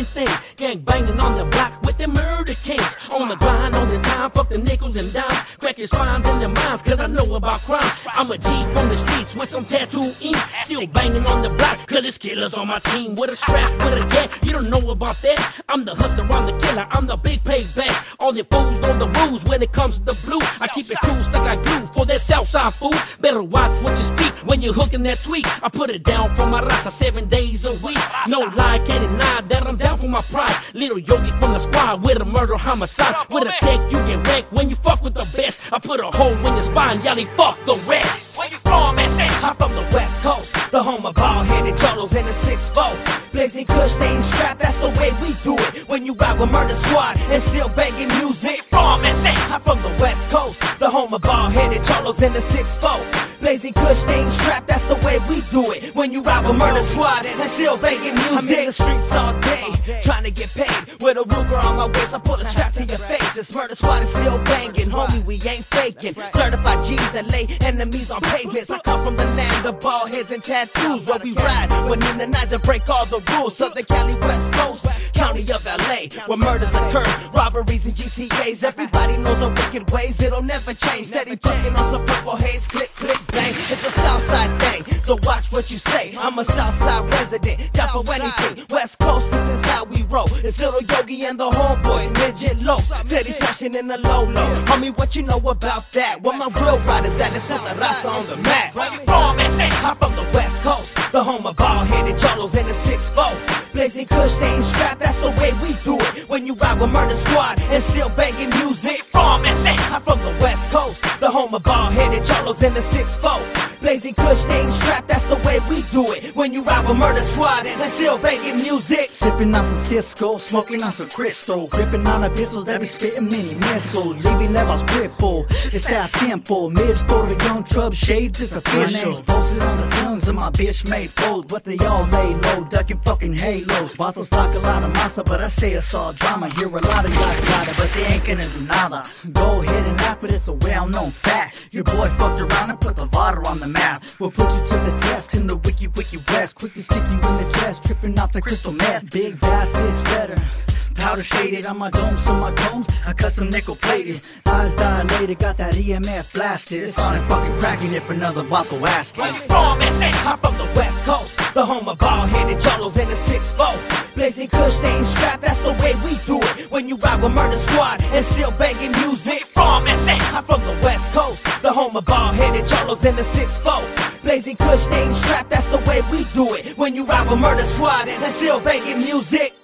thing. Gang banging on the block with the murder kings. On the grind, on the time, fuck the nickels and dimes. Cracking spines in their minds, cause I know about crime. I'm a G from the streets with some tattoo ink. Still banging on the block, cause it's killers on my team. With a strap, with a gat, you don't know about that. I'm the hustler, I'm the killer, I'm the big payback. All the fools know the rules when it comes to the blue. I keep it cool, stuck I glue for that Southside fool. Better watch what you speak when you're hooking that tweet. I put it down for my raza seven days a week. No lie, can't deny that I'm down for my pride. Little yogi from the squad with a murder homicide. With a tech, you get wrecked when you fuck with the best. I put a hole in your spine, y'all fuck the rest. Where you from, man? I'm from the West Coast, the home of ball-headed cholos in the 6-4. Blazing kush, staying strapped, that's the way we do it. When you ride with Murder Squad and still banging music. From, man, I'm from the West Coast, the home of ball-headed cholos in the 6-4. Blazing kush, staying strapped, that's the way we do it. When you ride with Murder Squad and still banging music. I'm in the streets all day, trying to get paid. With a Ruger on my waist, I Murder Squad is still banging, homie, we ain't faking. Certified G's that lay enemies on pavements. I come from the land of ball heads and tattoos, where we ride when in the nights and break all the rules. Southern Cali, West Coast, county of LA, where murders occur, robberies and GTAs. Everybody knows our wicked ways, it'll never change. Steady bucking on some purple haze, click, click, bang. It's a Southside thing, so watch what you say. I'm a Southside resident, down for anything. West Coast, this is how we roll. It's Little Yogi and the homeboy, Midget Loco. Steady session in the low low. Homie, what you know about that? Where my real riders at? Let's put the raza on the map. Where you from, man? I'm from the West Coast, the home of ball-headed cholos in the 6-4. Blazing kush, they ain't strapped, that's the way we do it. When you ride with Murder Squad and still banging music. From, I'm from the West Coast, the home of ball-headed cholos in the 6-4. Blazing kush, they ain't strapped, that's the way we do it. When you ride with Murder Squad and still banging music. Sipping on some Cisco, smoking on some crystal, gripping on abyssos that be spitting mini missiles, leaving levels crippled. It's that simple. Mid story, young trub shades is official. My name's posted on the tongues of my bitch made fold, but they all lay low, ducking fucking halos. Vatos talk a lot of massa, but I say it's all drama. Hear a lot of yada yada, but they ain't gonna do nada. Go ahead and laugh, but it's a well-known fact. Your boy fucked around and put the water on the map. We'll put you to the test in the wiki wiki west. Quick to stick you in the chest, tripping off the crystal meth. Big bass, it's better. Powder shaded on my dome, so my domes are custom nickel plated. Eyes dilated, got that EMF blasted. It's on and fucking cracking if another Vato ask Where you from, man? I'm from the West Coast, the home of ball-headed cholos in the 6-4. Blazing kush, they ain't strapped, that's the way we do it. When you ride with Murder Squad and still banging music. From, man, I'm from the West Coast, the home of ball-headed cholos in the 6-4. Blazing kush, they ain't strapped, that's the way we do it. When you ride with Murder Squad and still banging music.